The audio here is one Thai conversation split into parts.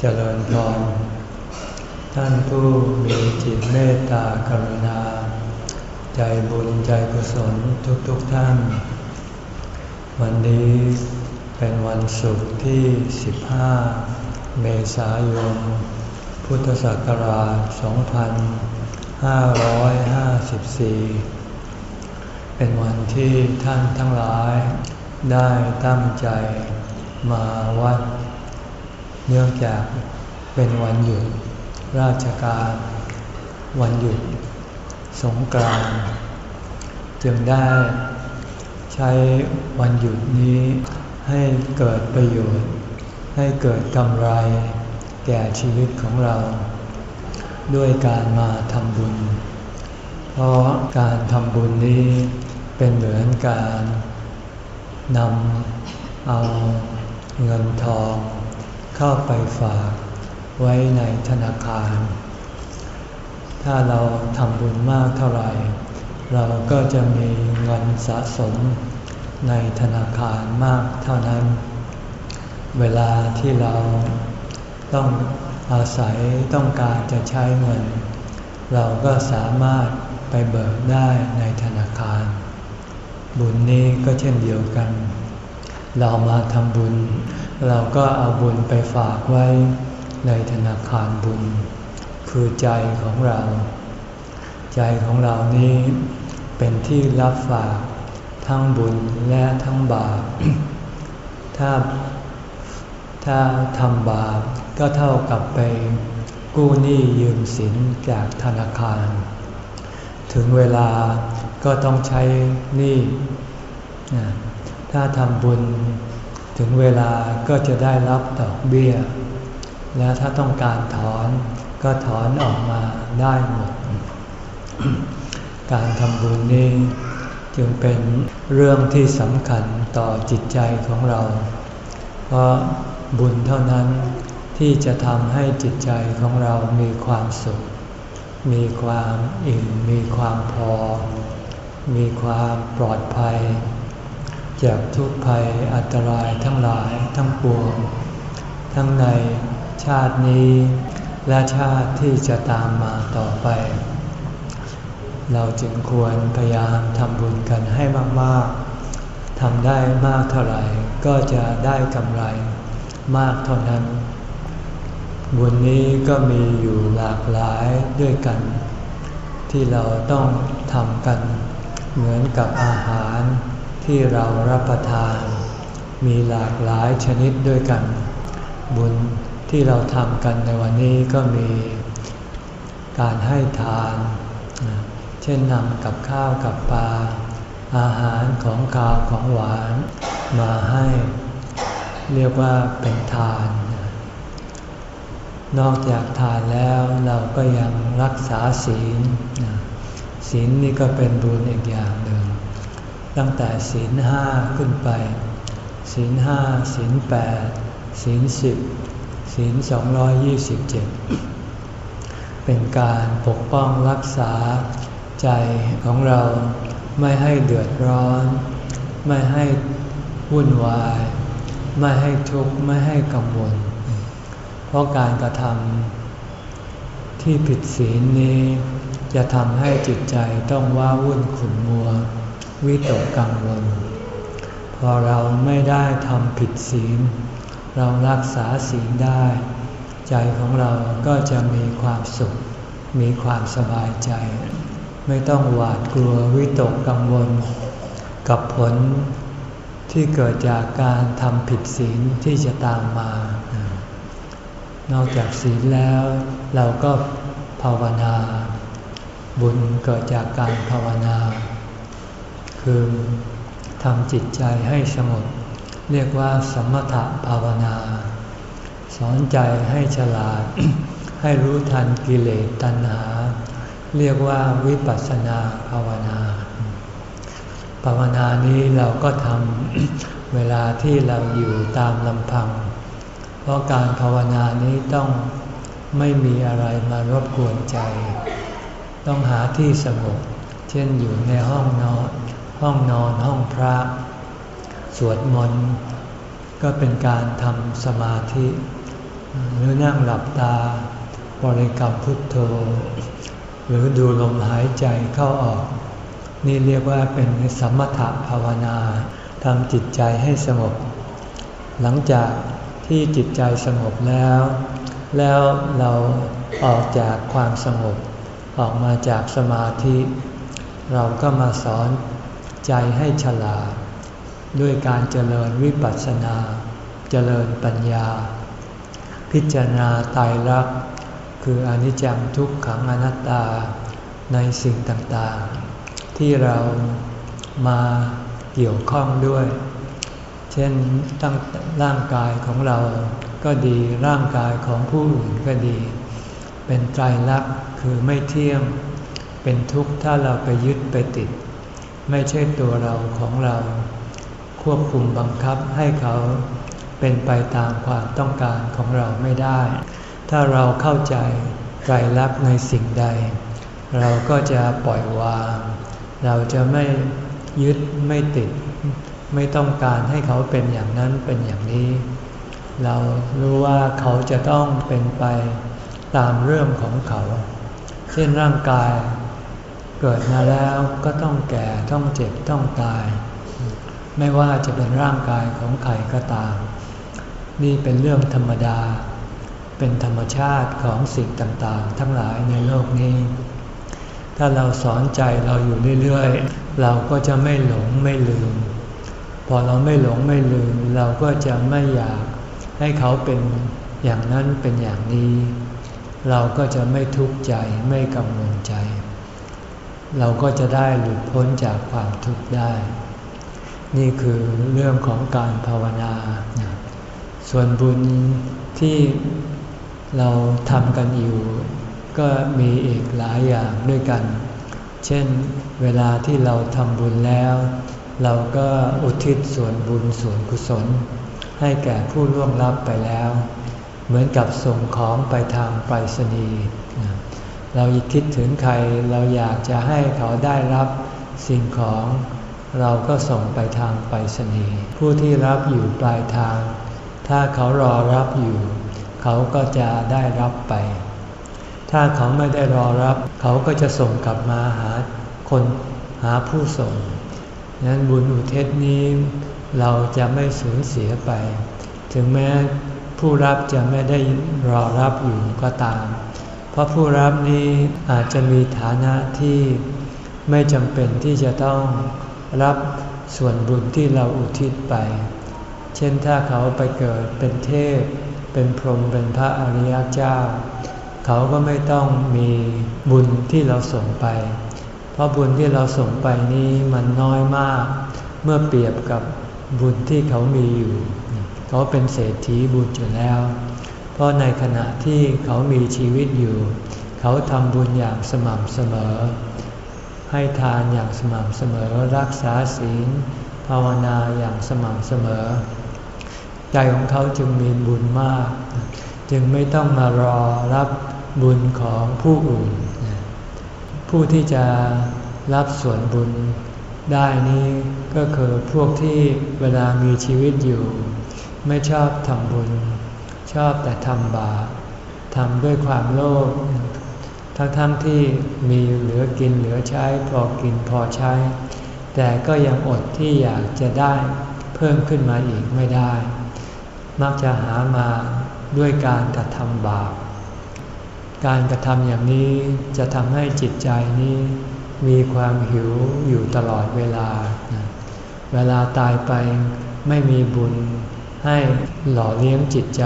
เจริญพรท่านผู้มีจิตเมตตากรุณา ใจบุญใจกุศลทุกๆทท่าน วันนี้เป็นวันศุกร์ที่ 15 เมษายน พุทธศักราช 2554 เป็นวันที่ท่านทั้งหลายได้ตั้งใจมาวัด เนื่องจากเป็นวันหยุดราชการ วันหยุดสงกรานต์จึงได้ใช้วันหยุดนี้ให้เกิดประโยชน์ ให้เกิดกำไรแก่ชีวิตของเรา ด้วยการมาทำบุญ เพราะการทำบุญนี้เป็นเหมือนการนำเอาเงินทอง เข้าไปฝากไว้ในธนาคาร ถ้าเราทำบุญมากเท่าไหร่ เราก็จะมีเงินสะสมในธนาคารมากเท่านั้น เวลาที่เราต้องอาศัยต้องการจะใช้เงิน เราก็สามารถไปเบิกได้ในธนาคาร บุญนี้ก็เช่นเดียวกัน เรามาทำบุญ เราก็เอาบุญไปฝากไว้ในธนาคารบุญ คือใจของเรา ใจของเรานี้เป็นที่รับฝากทั้งบุญและทั้งบาป ถ้าถ้าทำบาปก็เท่ากับไปกู้หนี้ยืมสินจากธนาคาร ถึงเวลาก็ต้องใช้หนี้ถ้าทำบุญ ถึงเวลาก็จะได้รับดอกเบี้ย และถ้าต้องการถอนก็ถอนออกมาได้หมด การทำบุญนี้จึงเป็นเรื่องที่สำคัญต่อจิตใจของเรา เพราะบุญเท่านั้นที่จะทำให้จิตใจของเรามีความสุข มีความอิ่ม มีความพอ มีความปลอดภัย จากทุกภัยอันตรายทั้งหลายทั้งปวง ทั้งในชาตินี้ และชาติที่จะตามมาต่อไป เราจึงควรพยายามทำบุญกันให้มากๆทำได้มากเท่าไหร่ก็จะได้กำไรมากเท่านั้น บุญนี้ก็มีอยู่หลากหลายด้วยกัน ที่เราต้องทำกัน เหมือนกับอาหาร ที่เรารับประทาน มีหลากหลายชนิดด้วยกัน บุญที่เราทำกันในวันนี้ก็มีการให้ทาน เช่นนำกับข้าวกับปลา อาหารของข้าวของหวานมาให้ เรียกว่าเป็นทาน นอกจากทานแล้วเราก็ยังรักษาศีล ศีลนี่ก็เป็นบุญอีกอย่างหนึ่ง ตั้งแต่ศีลห้าขึ้นไป ศีลห้าศีลแปดศีลสิบศีลสองร้อยยี่สิบเจ็ดเป็นการปกป้องรักษาใจของเราไม่ให้เดือดร้อน ไม่ให้วุ่นวาย ไม่ให้ทุกข์ไม่ให้กังวล เพราะการกระทำที่ผิดศีลนี้ จะทำให้จิตใจต้องว้าวุ่นขุ่นมัว วิตกกังวล พอเราไม่ได้ทำผิดศีล เรารักษาศีลได้ ใจของเราก็จะมีความสุข มีความสบายใจ ไม่ต้องหวาดกลัววิตกกังวล กับผลที่เกิดจากการทำผิดศีลที่จะตามมา นอกจากศีลแล้วเราก็ภาวนา บุญเกิดจากการภาวนา คือทำจิตใจให้สงบเรียกว่าสมถภาวนา สอนใจให้ฉลาด ให้รู้ทันกิเลสตัณหา เรียกว่าวิปัสสนาภาวนา ภาวนานี้เราก็ทำเวลาที่เราอยู่ตามลำพัง เพราะการภาวนานี้ต้องไม่มีอะไรมารบกวนใจ ต้องหาที่สงบเช่นอยู่ในห้องนอน ห้องนอนห้องพระ สวดมนต์ก็เป็นการทำสมาธิหรือนั่งหลับตาบริกรรมพุทโธ หรือดูลมหายใจเข้าออก นี่เรียกว่าเป็นสมถะภาวนาทำจิตใจให้สงบ หลังจากที่จิตใจสงบแล้ว แล้วเราออกจากความสงบ ออกมาจากสมาธิ เราก็มาสอน ใจให้ฉลาด ด้วยการเจริญวิปัสสนา เจริญปัญญา พิจารณาตายรัก คืออนิจจังทุกขังอนัตตาในสิ่งต่างๆ ที่เรามาเกี่ยวข้องด้วย เช่นตั้งร่างกายของเราก็ดีร่างกายของผู้อื่นก็ดี เป็นไตรลักษณ์คือไม่เที่ยง เป็นทุกข์ถ้าเราไปยึดไปติด ไม่ใช่ตัวเราของเรา ควบคุมบังคับให้เขาเป็นไปตามความต้องการของเราไม่ได้ ถ้าเราเข้าใจไตรลักษณ์ในสิ่งใด เราก็จะปล่อยวาง เราจะไม่ยึดไม่ติด ไม่ต้องการให้เขาเป็นอย่างนั้นเป็นอย่างนี้ เรารู้ว่าเขาจะต้องเป็นไปตามเรื่องของเขา เช่นร่างกาย เกิดมาแล้วก็ต้องแก่ต้องเจ็บต้องตาย ไม่ว่าจะเป็นร่างกายของใครก็ตาม นี่เป็นเรื่องธรรมดา เป็นธรรมชาติของสิ่งต่างๆ ทั้งหลายในโลกนี้ ถ้าเราสอนใจเราอยู่เรื่อยๆ เราก็จะไม่หลงไม่ลืม พอเราไม่หลงไม่ลืม เราก็จะไม่อยากให้เขาเป็นอย่างนั้นเป็นอย่างนี้ เราก็จะไม่ทุกข์ใจไม่กังวลใจ เราก็จะได้หลุดพ้นจากความทุกข์ได้ นี่คือเรื่องของการภาวนา ส่วนบุญที่เราทำกันอยู่ ก็มีอีกหลายอย่างด้วยกัน เช่น เวลาที่เราทำบุญแล้ว เราก็อุทิศส่วนบุญส่วนกุศล ให้แก่ผู้ล่วงลับไปแล้ว เหมือนกับส่งของไปทางไปรษณีย์ เราคิดถึงใครเราอยากจะให้เขาได้รับสิ่งของเราก็ส่งไปทางไปรษณีย์ผู้ที่รับอยู่ปลายทาง ถ้าเขารอรับอยู่ เขาก็จะได้รับไป ถ้าเขาไม่ได้รอรับ เขาก็จะส่งกลับมาหาคนหาผู้ส่งนั้นบุญอุทศนี้เราจะไม่สูญเสียไป ถึงแม้ผู้รับจะไม่ได้รอรับอยู่ก็ตาม พราะผู้รับนี้อาจจะมีฐานะที่ไม่จำเป็นที่จะต้องรับส่วนบุญที่เราอุทิศไป เช่นถ้าเขาไปเกิดเป็นเทพ เป็นพรหมเป็นพระอริยเจ้า เขาก็ไม่ต้องมีบุญที่เราส่งไป เพราะบุญที่เราส่งไปนี้มันน้อยมาก เมื่อเปรียบกับบุญที่เขามีอยู่ เขาเป็นเศรษฐีบุญอยู่แล้ว เพราะในขณะที่เขามีชีวิตอยู่ เขาทำบุญอย่างสม่ำเสมอ ให้ทานอย่างสม่ำเสมอรักษาศีลภาวนาอย่างสม่ำเสมอ ใจของเขาจึงมีบุญมาก จึงไม่ต้องมารอรับบุญของผู้อื่น ผู้ที่จะรับส่วนบุญได้นี้ก็คือพวกที่เวลามีชีวิตอยู่ ไม่ชอบทำบุญ อบแต่ทำบาปทำด้วยความโลภทั้งๆทที่มีเหลือกินเหลือใช้พอกินพอใช้ แต่ก็ยังอดที่อยากจะได้เพิ่มขึ้นมาอีกไม่ได้ มักจะหามาด้วยการกระทำบาป การกระทำอย่างนี้จะทำให้จิตใจนี้มีความหิวอยู่ตลอดเวลา เวลาตายไปไม่มีบุญให้หล่อเลี้ยงจิตใจ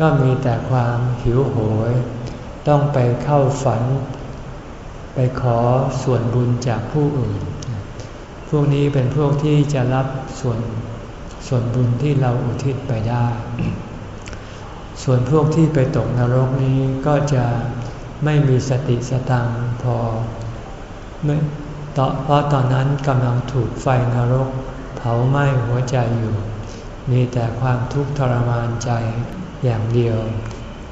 ก็มีแต่ความหิวโหย ต้องไปเข้าฝัน ไปขอส่วนบุญจากผู้อื่น พวกนี้เป็นพวกที่จะรับส่วนส่วนบุญที่เราอุทิศไปได้ ส่วนพวกที่ไปตกนรกนี้ก็จะไม่มีสติสตังพอเพราะตอนนั้นกำลังถูกไฟนรก เผาไหม้หัวใจอยู่ มีแต่ความทุกข์ทรมานใจ อย่างเดียว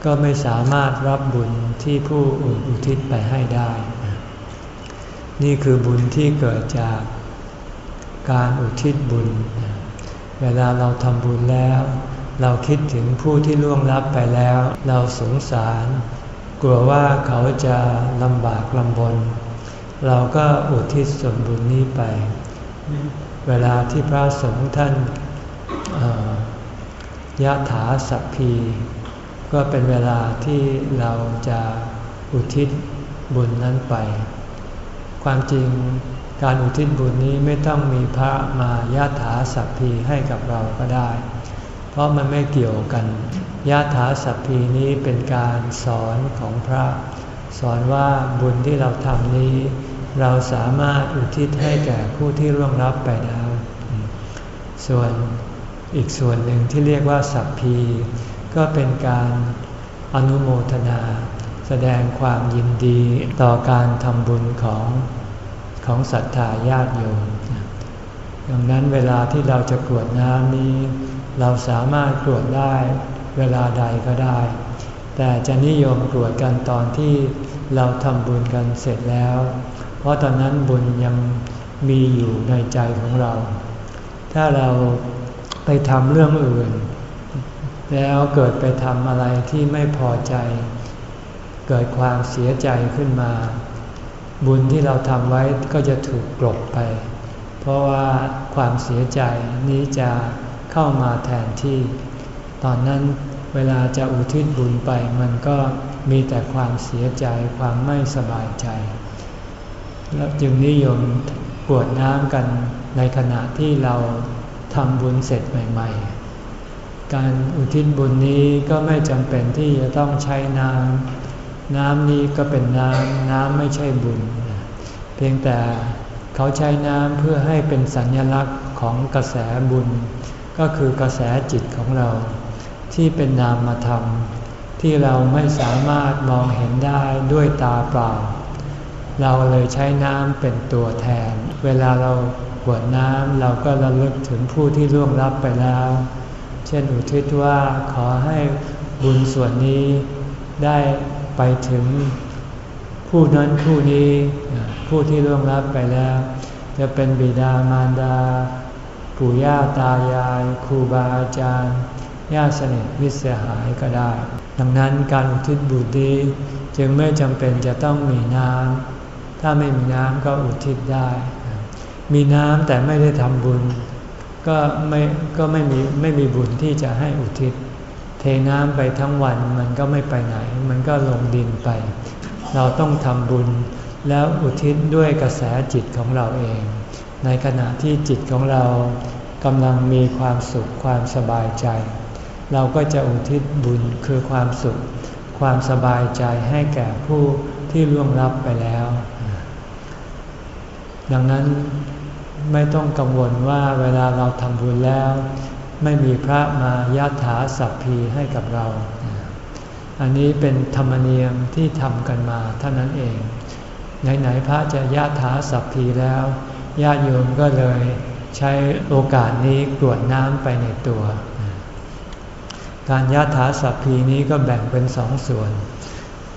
ก็ไม่สามารถรับบุญที่ผู้อุทิศไปให้ได้ นี่คือบุญที่เกิดจากการอุทิศบุญ เวลาเราทำบุญแล้ว เราคิดถึงผู้ที่ล่วงลับไปแล้ว เราสงสาร กลัวว่าเขาจะลำบากลำบน เราก็อุทิศส่วนบุญนี้ไป เวลาที่พระสงฆ์ท่าน ยะถาสัพพี ก็เป็นเวลาที่เราจะอุทิศบุญนั้นไป ความจริงการอุทิศบุญนี้ไม่ต้องมีพระมายะถาสัพพีให้กับเราก็ได้ เพราะมันไม่เกี่ยวกันยะถาสัพพีนี้เป็นการสอนของพระ สอนว่าบุญที่เราทำนี้ เราสามารถอุทิศให้แก่ผู้ที่ร่วงรับไปแล้ว ส่วน อีกส่วนหนึ่งที่เรียกว่าสัพพี ก็เป็นการอนุโมทนา แสดงความยินดีต่อการทำบุญของของศรัทธาญาติโยมดังนั้นเวลาที่เราจะกรวดน้ำนี้ เราสามารถกรวดได้เวลาใดก็ได้ แต่จะนิยมกรวดกันตอนที่เราทำบุญกันเสร็จแล้ว เพราะตอนนั้นบุญยังมีอยู่ในใจของเรา ถ้าเรา ไปทำเรื่องอื่น แล้วเกิดไปทำอะไรที่ไม่พอใจ เกิดความเสียใจขึ้นมา บุญที่เราทำไว้ก็จะถูกกลบไป เพราะว่าความเสียใจนี้จะเข้ามาแทนที่ ตอนนั้นเวลาจะอุทิศบุญไปมันก็มีแต่ความเสียใจความไม่สบายใจ แล้วจึงนิยมกวดน้ำกันในขณะที่เรา ทำบุญเสร็จใหม่ ๆ การอุทิศบุญนี้ก็ไม่จำเป็นที่จะต้องใช้น้ำน้ำนี้ก็เป็นน้ำน้ำไม่ใช่บุญ เพียงแต่เขาใช้น้ำเพื่อให้เป็นสัญลักษณ์ของกระแสบุญ ก็คือกระแสจิตของเรา ที่เป็นนามธรรม ที่เราไม่สามารถมองเห็นได้ด้วยตาเปล่า เราเลยใช้น้ำเป็นตัวแทน เวลาเรา กวดน้ำเราก็ระลึกถึงผู้ที่ร่วงรับไปแล้ว เช่นอุทิศว่าขอให้บุญส่วนนี้ได้ไปถึงผู้นั้นผู้นี้ผู้ที่ร่วงรับไปแล้ว จะเป็นบิดามารดาปู่ย่าตายายครูบาอาจารย์ญาติสนิทมิตรเสียหายก็ได้ ดังนั้นการอุทิศบุญนี้จึงไม่จำเป็นจะต้องมีน้ำถ้าไม่มีน้ำก็อุทิศได้ มีน้ำแต่ไม่ได้ทำบุญ ก็ไม่ก็ไม่มีไม่มีบุญที่จะให้อุทิศ เทน้ำไปทั้งวันมันก็ไม่ไปไหน มันก็ลงดินไป เราต้องทำบุญแล้วอุทิศด้วยกระแสจิตของเราเอง ในขณะที่จิตของเรากำลังมีความสุขความสบายใจ เราก็จะอุทิศบุญคือความสุข ความสบายใจให้แก่ผู้ที่ล่วงลับไปแล้ว ดังนั้น ไม่ต้องกังวลว่าเวลาเราทำบุญแล้ว ไม่มีพระมายาถาสัพพีให้กับเรา อันนี้เป็นธรรมเนียมที่ทำกันมาเท่านั้นเอง ไหนๆพระจะยาถาสัพพีแล้วญาติโยมก็เลยใช้โอกาสนี้กรวดน้ำไปในตัว การยาถาสัพพีนี้ก็แบ่งเป็นสองส่วน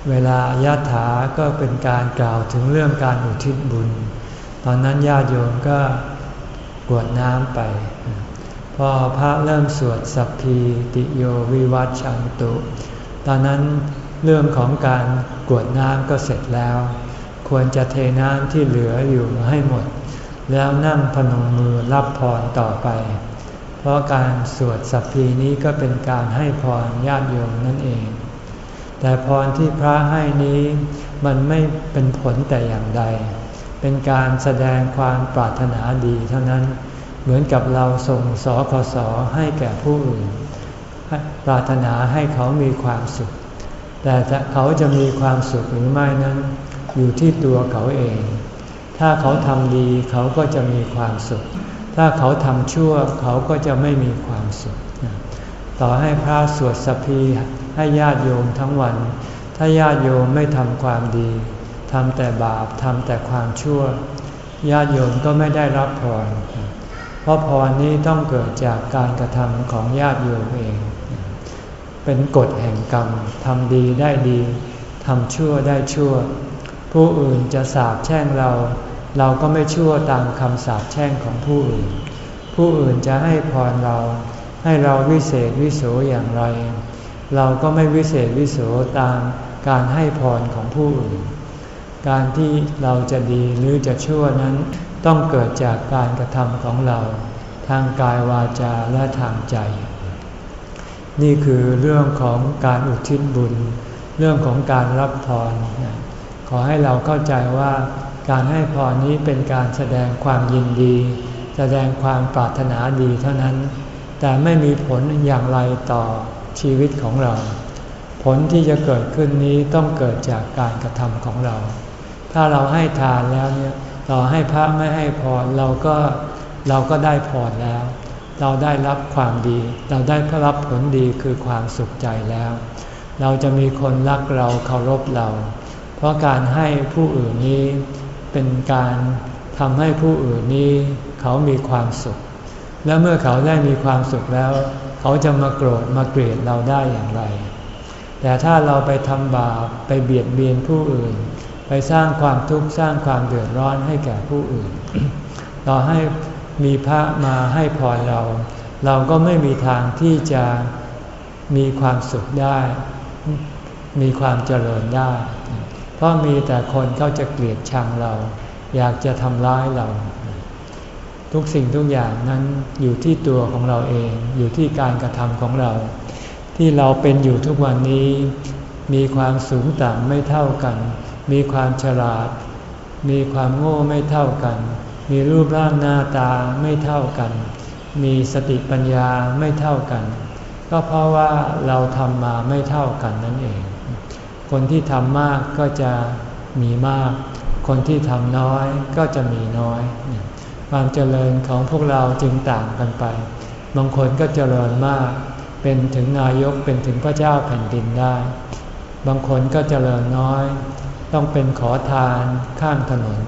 เวลายาถาก็เป็นการกล่าวถึงเรื่องการอุทิศบุญ ตอนนั้นญาติโยมก็กวดน้ำไป พอพระเริ่มสวดสัพพีติโยวิวัตชันตุ ตอนนั้นเรื่องของการกวดน้ำก็เสร็จแล้ว ควรจะเทน้ำที่เหลืออยู่ให้หมด แล้วนั่งพนมมือรับพรต่อไป เพราะการสวดสัพพีนี้ก็เป็นการให้พรญาติโยมนั่นเอง แต่พรที่พระให้นี้มันไม่เป็นผลแต่อย่างใด เป็นการแสดงความปรารถนาดีเท่านั้น เหมือนกับเราส่งสอคสอให้แก่ผู้อื่นปรารถนาให้เขามีความสุข แต่เขาจะมีความสุขหรือไม่นั้น อยู่ที่ตัวเขาเอง ถ้าเขาทำดีเขาก็จะมีความสุข ถ้าเขาทำชั่วเขาก็จะไม่มีความสุข ต่อให้พระสวดสพีให้ญาติโยมทั้งวัน ถ้าญาติโยมไม่ทำความดี ทำแต่บาปทำแต่ความชั่ว ญาติโยมก็ไม่ได้รับพร เพราะพรนี้ต้องเกิดจากการกระทำของญาติโยมเอง เป็นกฎแห่งกรรมทำดีได้ดีทำชั่วได้ชั่ว ผู้อื่นจะสาบแช่งเรา เราก็ไม่ชั่วตามคำสาปแช่งของผู้อื่น ผู้อื่นจะให้พรเรา ให้เราวิเศษวิโสอย่างไร เราก็ไม่วิเศษวิโสตามการให้พรของผู้อื่น การที่เราจะดีหรือจะชั่วนั้น ต้องเกิดจากการกระทำของเรา ทางกายวาจาและทางใจ นี่คือเรื่องของการอุทิศบุญ เรื่องของการรับพรขอให้เราเข้าใจว่าการให้พรนี้เป็นการแสดงความยินดี แสดงความปรารถนาดีเท่านั้น แต่ไม่มีผลอย่างไรต่อชีวิตของเรา ผลที่จะเกิดขึ้นนี้ต้องเกิดจากการกระทำของเรา ถ้าเราให้ทานแล้วเนี่ยต่อให้พระไม่ให้พรเราก็เราก็ได้พรแล้ว เราได้รับความดี เราได้รับผลดีคือความสุขใจแล้ว เราจะมีคนรักเราเคารพเรา เพราะการให้ผู้อื่นนี้เป็นการทำให้ผู้อื่นนี้เขามีความสุข และเมื่อเขาได้มีความสุขแล้ว เขาจะมาโกรธมาเกลียดเราได้อย่างไร แต่ถ้าเราไปทำบาปไปเบียดเบียนผู้อื่น ไปสร้างความทุกข์สร้างความเดือดร้อนให้แก่ผู้อื่น ต่อให้มีพระมาให้พรเรา เราก็ไม่มีทางที่จะมีความสุขได้ มีความเจริญได้ เพราะมีแต่คนเขาจะเกลียดชังเรา อยากจะทำร้ายเรา ทุกสิ่งทุกอย่างนั้นอยู่ที่ตัวของเราเอง อยู่ที่การกระทำของเรา ที่เราเป็นอยู่ทุกวันนี้ มีความสูงต่ำไม่เท่ากัน มีความฉลาด มีความโง่ไม่เท่ากัน มีรูปร่างหน้าตาไม่เท่ากัน มีสติปัญญาไม่เท่ากัน ก็เพราะว่าเราทำมาไม่เท่ากันนั่นเอง คนที่ทำมากก็จะมีมาก คนที่ทำน้อยก็จะมีน้อย ความเจริญของพวกเราจึงต่างกันไป บางคนก็เจริญมาก เป็นถึงนายกเป็นถึงพระเจ้าแผ่นดินได้ บางคนก็เจริญน้อย ต้องเป็นขอทานข้างถนน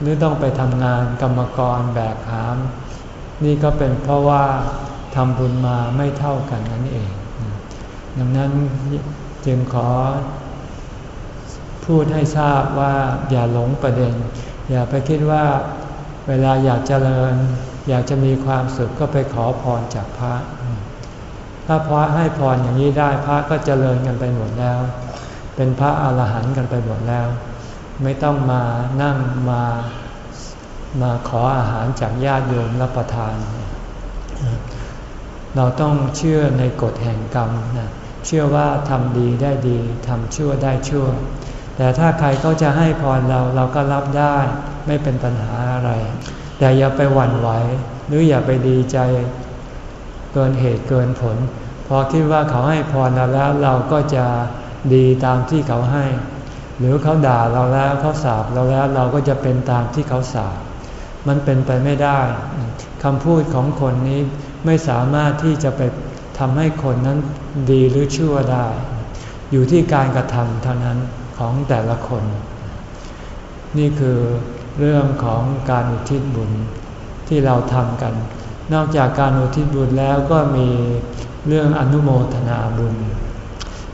หรือต้องไปทำงานกรรมกรแบกหาม นี่ก็เป็นเพราะว่าทำบุญมาไม่เท่ากันนั่นเอง ดังนั้นจึงขอ พูดให้ทราบว่าอย่าหลงประเด็น อย่าไปคิดว่าเวลาอยากเจริญ อยากจะมีความสุขก็ไปขอพรจากพระ ถ้าพระให้พรอย่างนี้ได้พระก็เจริญกันไปหมดแล้ว เป็นพระอาหารหันต์กันไปหมดแล้ว ไม่ต้องมานั่งมามาขออาหารจากญาติโยมรับประทาน เราต้องเชื่อในกฎแห่งกรรมนะเชื่อว่าทำดีได้ดีทำชั่วได้ชั่ว แต่ถ้าใครก็จะให้พรเราเราก็รับได้ไม่เป็นปัญหาอะไร แต่อย่าไปหวั่นไหวหรืออย่าไปดีใจเกินเหตุเกินผล พอคิดว่าเขาให้พรเราแล้วเราก็จะ ดีตามที่เขาให้ หรือเขาด่าเราแล้วเขาสาบเราแล้วเราก็จะเป็นตามที่เขาสาบมันเป็นไปไม่ได้คำพูดของคนนี้ไม่สามารถที่จะไปทำให้คนนั้นดีหรือชั่วได้ อยู่ที่การกระทำเท่านั้นของแต่ละคน นี่คือเรื่องของการอุทิศบุญที่เราทำกัน นอกจากการอุทิศบุญแล้วก็มีเรื่องอนุโมทนาบุญ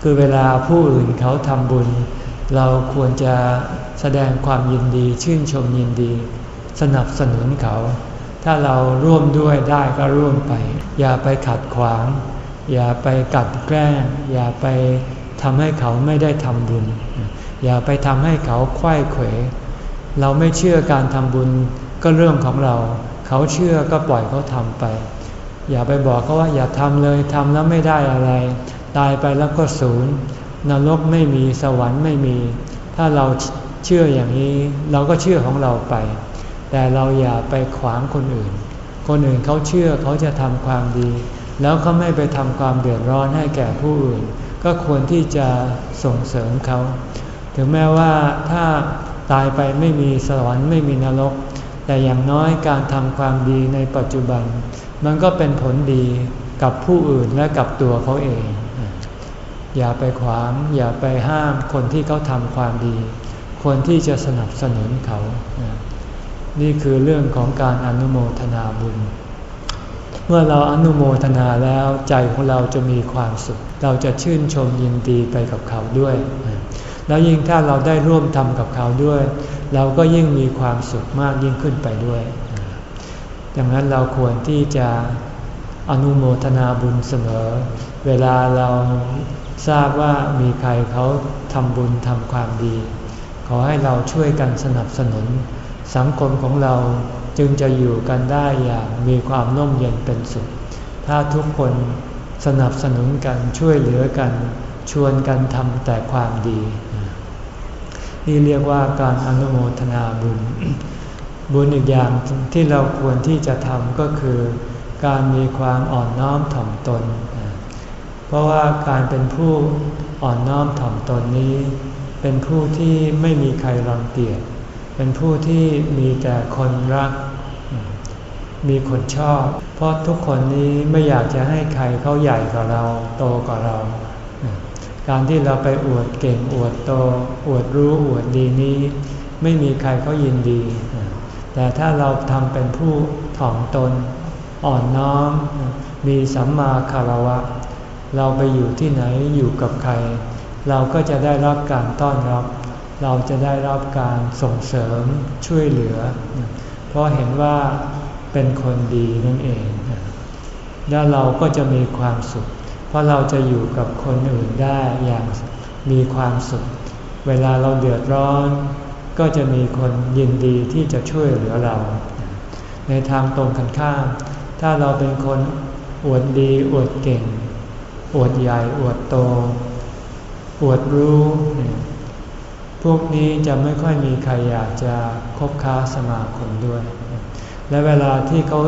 คือเวลาผู้อื่นเขาทำบุญ เราควรจะแสดงความยินดีชื่นชมยินดี สนับสนุนเขา ถ้าเราร่วมด้วยได้ก็ร่วมไป อย่าไปขัดขวาง อย่าไปกัดแกล้ง อย่าไปทำให้เขาไม่ได้ทำบุญ อย่าไปทำให้เขาคว้เขว เราไม่เชื่อการทำบุญก็เรื่องของเรา เขาเชื่อก็ปล่อยเขาทำไป อย่าไปบอกเขาว่าอย่าทำเลยทำแล้วไม่ได้อะไร ตายไปแล้วก็ศูนย์นรกไม่มีสวรรค์ไม่มี ถ้าเราเชื่ออย่างนี้เราก็เชื่อของเราไป แต่เราอย่าไปขวางคนอื่น คนอื่นเขาเชื่อเขาจะทำความดี แล้วเขาไม่ไปทำความเดือดร้อนให้แก่ผู้อื่น ก็ควรที่จะส่งเสริมเขา ถึงแม้ว่าถ้าตายไปไม่มีสวรรค์ไม่มีนรก แต่อย่างน้อยการทำความดีในปัจจุบัน มันก็เป็นผลดีกับผู้อื่นและกับตัวเขาเอง อย่าไปขวาง อย่าไปห้ามคนที่เขาทำความดีควรที่จะสนับสนุนเขา นี่คือเรื่องของการอนุโมทนาบุญ เมื่อเราอนุโมทนาแล้วใจของเราจะมีความสุข เราจะชื่นชมยินดีไปกับเขาด้วย แล้วยิ่งถ้าเราได้ร่วมทำกับเขาด้วย เราก็ยิ่งมีความสุขมากยิ่งขึ้นไปด้วยดังนั้นเราควรที่จะอนุโมทนาบุญเสมอ เวลาเรา ทราบว่ามีใครเขาทำบุญทำความดี ขอให้เราช่วยกันสนับสนุน สังคมของเราจึงจะอยู่กันได้อย่างมีความน่มเย็นเป็นสุข ถ้าทุกคนสนับสนุนกันช่วยเหลือกัน ชวนกันทำแต่ความดี นี่เรียกว่าการอนุโมทนาบุญ บุญอีกอย่างที่เราควรที่จะทำก็คือ การมีความอ่อนน้อมถ่อมตน เพราะว่าการเป็นผู้อ่อนน้อมถ่อมตนนี้ เป็นผู้ที่ไม่มีใครรังเกียจ เป็นผู้ที่มีแต่คนรัก มีคนชอบ เพราะทุกคนนี้ไม่อยากจะให้ใครเขาใหญ่กว่าเราโตกว่าเรา การที่เราไปอวดเก่งอวดโต อวดรู้อวดดีนี้ ไม่มีใครเขายินดี แต่ถ้าเราทำเป็นผู้ถ่อมตน อ่อนน้อม มีสัมมาคารวะ เราไปอยู่ที่ไหนอยู่กับใคร เราก็จะได้รับการต้อนรับ เราจะได้รับการส่งเสริมช่วยเหลือ เพราะเห็นว่าเป็นคนดีนั่นเอง แล้วเราก็จะมีความสุข เพราะเราจะอยู่กับคนอื่นได้อย่างมีความสุข เวลาเราเดือดร้อน ก็จะมีคนยินดีที่จะช่วยเหลือเรา ในทางตรงกันข้าม ถ้าเราเป็นคนอวดดีอวดเก่ง อวดใหญ่ อวดโต อวดรู้ พวกนี้จะไม่ค่อยมีใครอยากจะคบค้าสมาคมด้วย และเวลาที่เขา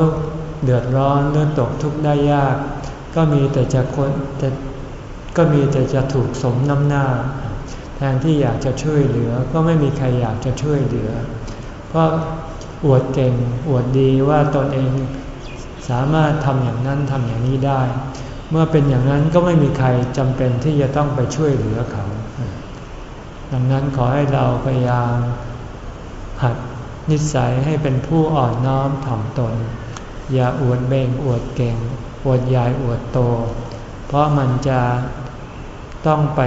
เดือดร้อนเลือดตกทุกข์ได้ยาก ก็มีแต่จะคนจะก็มีแต่จะถูกสมน้ำหน้า แทนที่อยากจะช่วยเหลือ ก็ไม่มีใครอยากจะช่วยเหลือ เพราะอวดเก่งอวดดีว่าตนเองสามารถทำอย่างนั้นทำอย่างนี้ได้ เมื่อเป็นอย่างนั้นก็ไม่มีใครจำเป็นที่จะต้องไปช่วยเหลือเขา ดังนั้นขอให้เราพยายามหัดนิสัยให้เป็นผู้อ่อนน้อมถ่อมตน อย่าอวดเบ่งอวดเก่ง อวดใหญ่อวดโต เพราะมันจะต้องไป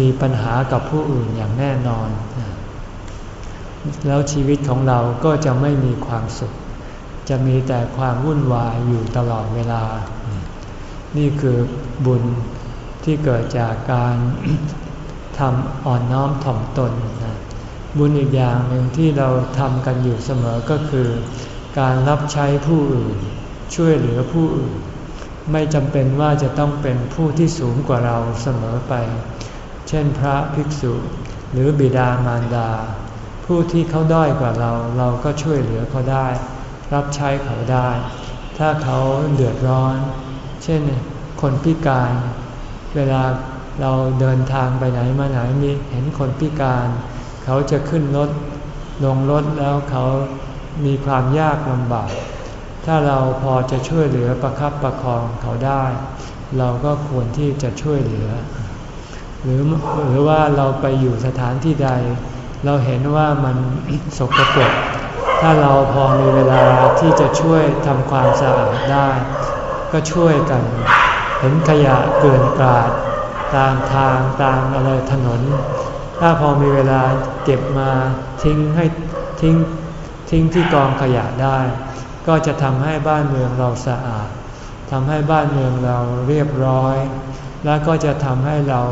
มีปัญหากับผู้อื่นอย่างแน่นอน แล้วชีวิตของเราก็จะไม่มีความสุข จะมีแต่ความวุ่นวายอยู่ตลอดเวลา นี่คือบุญที่เกิดจากการทำอ่อนน้อมถ่อมตนนะบุญอีกอย่างหนึ่งที่เราทำกันอยู่เสมอก็คือ การรับใช้ผู้อื่น ช่วยเหลือผู้อื่น ไม่จำเป็นว่าจะต้องเป็นผู้ที่สูงกว่าเราเสมอไป เช่นพระภิกษุหรือบิดามารดา ผู้ที่เขาด้อยกว่าเรา เราก็ช่วยเหลือเขาได้ รับใช้เขาได้ ถ้าเขาเดือดร้อน ช่นคนพิการ เวลาเราเดินทางไปไหนมาไหนมีเห็นคนพิการ เขาจะขึ้นรถลงรถแล้วเขามีความยากลำบาก ถ้าเราพอจะช่วยเหลือประคับประคองเขาได้ เราก็ควรที่จะช่วยเหลือ หรือหรือว่าเราไปอยู่สถานที่ใด เราเห็นว่ามันสกปรกถ้าเราพอมีเวลาที่จะช่วยทำความสะอาดได้ ก็ช่วยกัน เห็นขยะเกินกาด ตามทางตามอะไรถนน ถ้าพอมีเวลาเก็บมาทิ้งให้ทิ้งทิ้งที่กองขยะได้ ก็จะทำให้บ้านเมืองเราสะอาดทำให้บ้านเมืองเราเรียบร้อย และก็จะทำให้เรา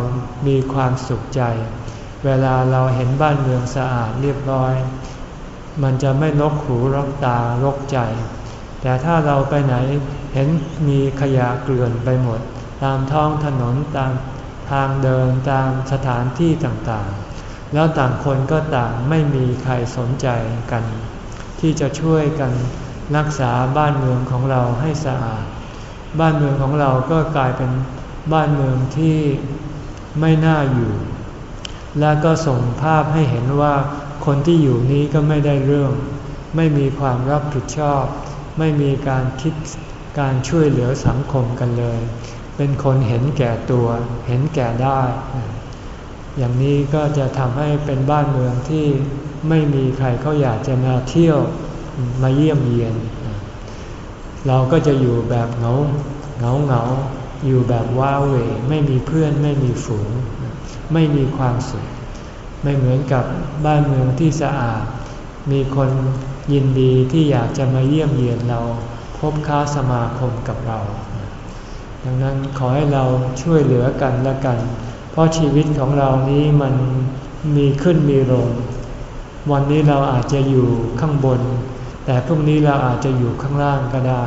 มีความสุขใจ เวลาเราเห็นบ้านเมืองสะอาดเรียบร้อย มันจะไม่รกหูรกตารกใจ แต่ถ้าเราไปไหนเห็นมีขยะเกลื่อนไปหมด ตามท้องถนนตามทางเดินตามสถานที่ต่างๆ แล้วต่างคนก็ต่างไม่มีใครสนใจกัน ที่จะช่วยกันรักษาบ้านเมืองของเราให้สะอาด บ้านเมืองของเราก็กลายเป็นบ้านเมืองที่ไม่น่าอยู่ และก็ส่งภาพให้เห็นว่าคนที่อยู่นี้ก็ไม่ได้เรื่อง ไม่มีความรับผิดชอบ ไม่มีการคิดการช่วยเหลือสังคมกันเลย เป็นคนเห็นแก่ตัว เห็นแก่ได้ อย่างนี้ก็จะทำให้เป็นบ้านเมืองที่ไม่มีใครเขาอยากจะมาเที่ยวมาเยี่ยมเยียน เราก็จะอยู่แบบเหงาเหงาเหงาอยู่แบบว้าเหวไม่มีเพื่อนไม่มีฝูง ไม่มีความสุข ไม่เหมือนกับบ้านเมืองที่สะอาด มีคน ยินดีที่อยากจะมาเยี่ยมเยียนเราพบค้าสมาคมกับเรา ดังนั้นขอให้เราช่วยเหลือกันและกัน เพราะชีวิตของเรานี้มันมีขึ้นมีลง วันนี้เราอาจจะอยู่ข้างบน แต่พรุ่งนี้เราอาจจะอยู่ข้างล่างก็ได้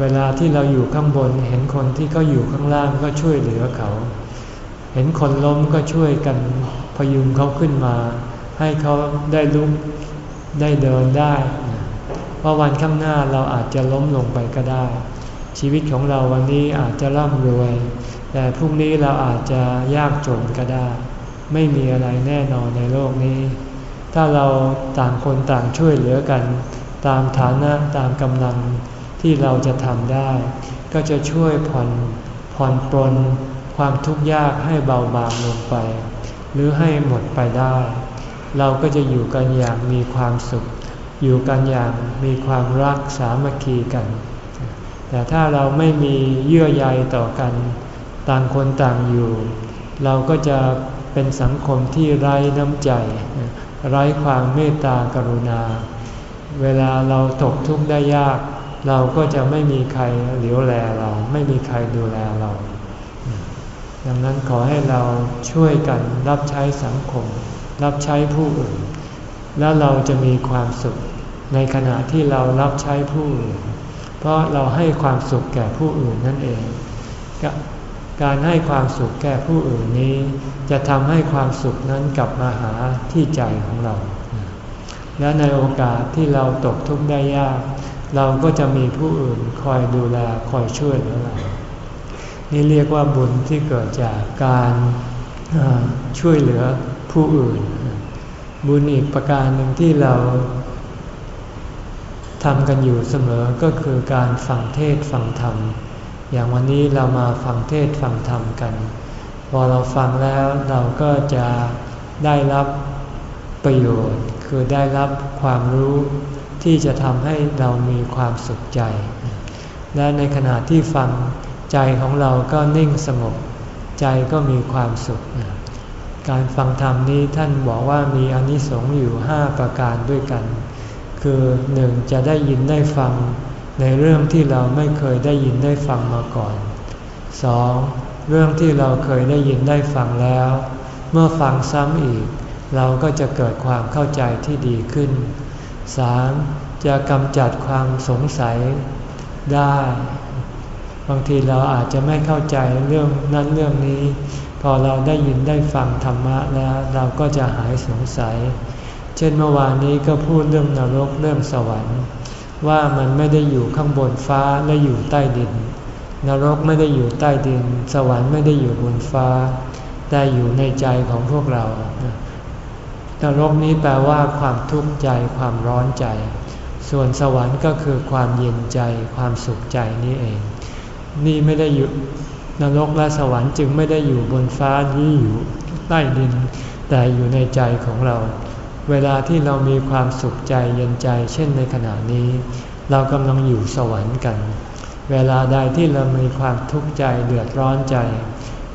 เวลาที่เราอยู่ข้างบนเห็นคนที่เขาอยู่ข้างล่างก็ช่วยเหลือเขา เห็นคนล้มก็ช่วยกันพยุงเขาขึ้นมา ให้เขาได้ลุก ได้เดินได้ เพราะวันข้างหน้าเราอาจจะล้มลงไปก็ได้ ชีวิตของเราวันนี้อาจจะร่ำรวย แต่พรุ่งนี้เราอาจจะยากจนก็ได้ ไม่มีอะไรแน่นอนในโลกนี้ ถ้าเราต่างคนต่างช่วยเหลือกัน ตามฐานะตามกำลังที่เราจะทำได้ ก็จะช่วยผ่อนผ่อนปลนความทุกข์ยากให้เบาบางลงไป หรือให้หมดไปได้ เราก็จะอยู่กันอย่างมีความสุข อยู่กันอย่างมีความรักสามัคคีกัน แต่ถ้าเราไม่มีเยื่อใยต่อกัน ต่างคนต่างอยู่ เราก็จะเป็นสังคมที่ไร้น้ำใจ ไร้ความเมตตากรุณา เวลาเราตกทุกข์ได้ยาก เราก็จะไม่มีใครเหลียวแลเรา ไม่มีใครดูแลเรา ดังนั้นขอให้เราช่วยกันรับใช้สังคม รับใช้ผู้อื่น แล้วเราจะมีความสุขในขณะที่เรารับใช้ผู้อื่น เพราะเราให้ความสุขแก่ผู้อื่นนั่นเอง การให้ความสุขแก่ผู้อื่นนี้ จะทำให้ความสุขนั้นกลับมาหาที่ใจของเรา และในโอกาสที่เราตกทุกข์ได้ยาก เราก็จะมีผู้อื่นคอยดูแลคอยช่วยเหลือเรานี่เรียกว่าบุญที่เกิดจากการช่วยเหลือ ผู้อื่น บุญอีกประการหนึ่งที่เราทำกันอยู่เสมอก็คือการฟังเทศฟังธรรม อย่างวันนี้เรามาฟังเทศฟังธรรมกัน พอเราฟังแล้วเราก็จะได้รับประโยชน์ คือได้รับความรู้ที่จะทำให้เรามีความสุขใจ และในขณะที่ฟังใจของเราก็นิ่งสงบใจก็มีความสุข การฟังธรรมนี้ท่านบอกว่ามีอนิสงส์อยู่ห้าประการด้วยกัน คือหนึ่งจะได้ยินได้ฟังในเรื่องที่เราไม่เคยได้ยินได้ฟังมาก่อน 2. เรื่องที่เราเคยได้ยินได้ฟังแล้ว เมื่อฟังซ้ำอีก เราก็จะเกิดความเข้าใจที่ดีขึ้น 3. จะกำจัดความสงสัยได้ บางทีเราอาจจะไม่เข้าใจเรื่องนั้นเรื่องนี้ พอเราได้ยินได้ฟังธรรมะแล้วเราก็จะหายสงสัย เช่นเมื่อวานนี้ก็พูดเรื่องนรกเรื่องสวรรค์ ว่ามันไม่ได้อยู่ข้างบนฟ้าและอยู่ใต้ดิน นรกไม่ได้อยู่ใต้ดิน สวรรค์ไม่ได้อยู่บนฟ้า แต่อยู่ในใจของพวกเรา นรกนี้แปลว่าความทุกข์ใจความร้อนใจ ส่วนสวรรค์ก็คือความเย็นใจความสุขใจนี้เอง นี่ไม่ได้อยู่ นรกและสวรรค์จึงไม่ได้อยู่บนฟ้านี้อยู่ใต้ดิน แต่อยู่ในใจของเรา เวลาที่เรามีความสุขใจเย็นใจ เช่นในขณะนี้ เรากำลังอยู่สวรรค์กัน เวลาใดที่เรามีความทุกข์ใจเดือดร้อนใจ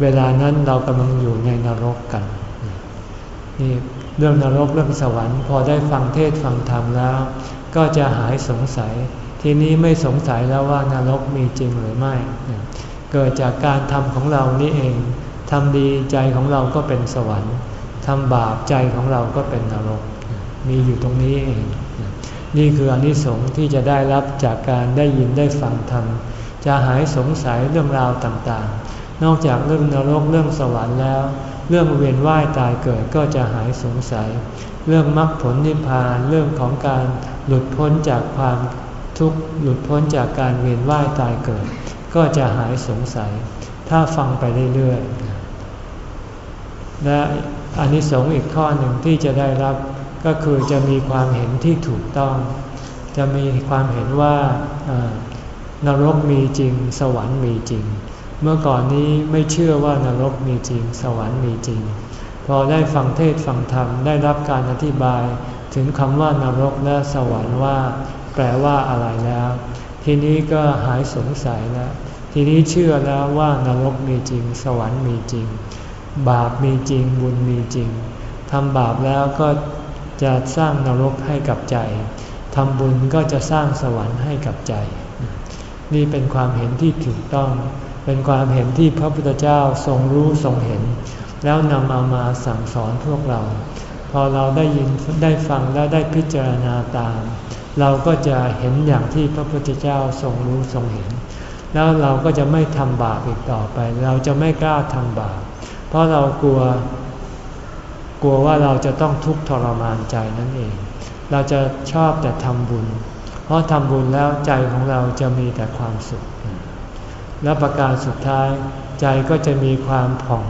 เวลานั้นเรากำลังอยู่ในนรกกันนี่เรื่องนรกเรื่องสวรรค์พอได้ฟังเทศฟังธรรมแล้ว ก็จะหายสงสัย ทีนี้ไม่สงสัยแล้วว่านรกมีจริงหรือไม่ เกิดจากการทำของเรานี่เองทำดีใจของเราก็เป็นสวรรค์ทำบาปใจของเราก็เป็นนรก มีอยู่ตรงนี้เอง นี่คืออนิสงส์ที่จะได้รับจากการได้ยินได้ฟังธรรม จะหายสงสัยเรื่องราวต่างๆ นอกจากเรื่องนรกเรื่องสวรรค์แล้ว เรื่องเวียนว่ายตายเกิดก็จะหายสงสัย เรื่องมรรคผลนิพพานเรื่องของการหลุดพ้นจากความทุกข์หลุดพ้นจากการเวียนว่ายตายเกิด ก็จะหายสงสัย ถ้าฟังไปเรื่อยๆ และอันนี้สงอีกข้อหนึ่งที่จะได้รับก็คือจะมีความเห็นที่ถูกต้อง จะมีความเห็นว่านรกมีจริง สวรรค์มีจริง เมื่อก่อนนี้ไม่เชื่อว่านรกมีจริง สวรรค์มีจริง พอได้ฟังเทศฟังธรรมได้รับการอธิบายถึงคำว่านรกและสวรรค์ว่า แปลว่าอะไรแล้ว ทีนี้ก็หายสงสัยแล้ว ทีนี้เชื่อแล้วว่านรกมีจริง สวรรค์มีจริง บาปมีจริง บุญมีจริงทำบาปแล้วก็จะสร้างนรกให้กับใจทำบุญก็จะสร้างสวรรค์ให้กับใจ นี่เป็นความเห็นที่ถูกต้อง เป็นความเห็นที่พระพุทธเจ้าทรงรู้ทรงเห็น แล้วนำเอามาสั่งสอนพวกเรา พอเราได้ยินได้ฟังแล้วได้พิจารณาตาม เราก็จะเห็นอย่างที่พระพุทธเจ้าทรงรู้ทรงเห็น แล้วเราก็จะไม่ทำบาปอีกต่อไป เราจะไม่กล้าทำบาป เพราะเรากลัว กลัวว่าเราจะต้องทุกข์ทรมานใจนั่นเอง เราจะชอบแต่ทำบุญ เพราะทำบุญแล้วใจของเราจะมีแต่ความสุข และประการสุดท้ายใจก็จะมีความผ่อง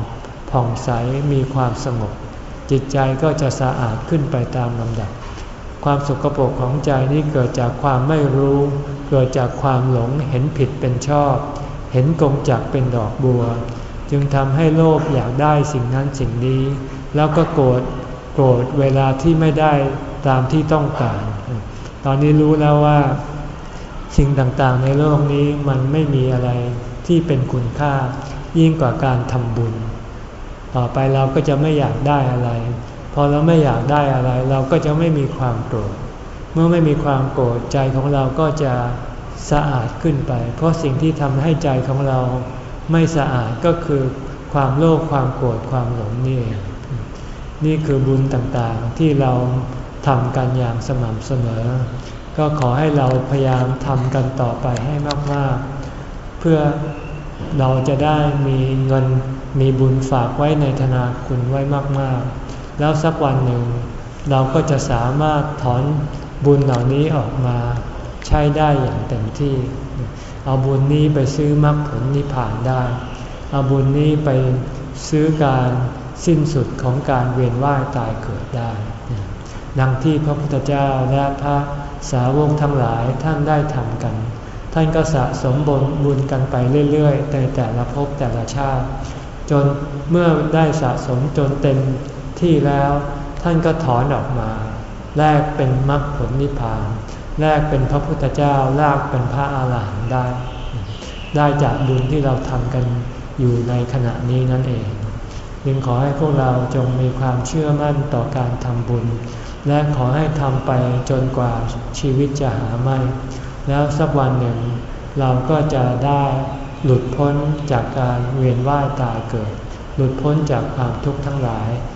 ผ่องใส มีความสงบ จิตใจก็จะสะอาดขึ้นไปตามลำดับ ความสุขปรกของใจนี้เกิดจากความไม่รู้ เกิดจากความหลงเห็นผิดเป็นชอบ เห็นกงจักเป็นดอกบัว จึงทำให้โลภอยากได้สิ่งนั้นสิ่งนี้ แล้วก็โกรธโกรธเวลาที่ไม่ได้ตามที่ต้องการ ตอนนี้รู้แล้วว่า สิ่งต่างๆในโลกนี้มันไม่มีอะไรที่เป็นคุณค่ายิ่งกว่าการทำบุญ ต่อไปเราก็จะไม่อยากได้อะไร พอเราไม่อยากได้อะไร เราก็จะไม่มีความโกรธ เมื่อไม่มีความโกรธใจของเราก็จะสะอาดขึ้นไป เพราะสิ่งที่ทำให้ใจของเราไม่สะอาดก็คือความโลภความโกรธความหลงนี่เองนี่คือบุญต่างๆที่เราทำกันอย่างสม่ำเสมอ ก็ขอให้เราพยายามทำกันต่อไปให้มากๆ เพื่อเราจะได้มีเงินมีบุญฝากไว้ในธนาคุณไว้มากๆ แล้วสักวันหนึ่ง เราก็จะสามารถถอนบุญเหล่านี้ออกมาใช้ได้อย่างเต็มที่ เอาบุญนี้ไปซื้อมรรคผลนิพพานได้ เอาบุญนี้ไปซื้อการสิ้นสุดของการเวียนว่ายตายเกิดได้ ดังที่พระพุทธเจ้าและพระสาวกทั้งหลายท่านได้ทำกัน ท่านก็สะสมบุญบุญกันไปเรื่อยๆในแต่ละภพแต่ละชาติ จนเมื่อได้สะสมจนเต็ม ที่แล้วท่านก็ถอนออกมา แลกเป็นมรรคผลนิพพาน แลกเป็นพระพุทธเจ้าแลกเป็นพระอาหารหันต์ได้ ได้จากบุญที่เราทำกันอยู่ในขณะนี้นั่นเองจึงขอให้พวกเราจงมีความเชื่อมั่นต่อการทำบุญ และขอให้ทำไปจนกว่าชีวิตจะหาไม่ แล้วสักวันหนึ่ง เราก็จะได้หลุดพ้นจากการเวียนว่ายตายเกิด หลุดพ้นจากความทุกข์ทั้งหลาย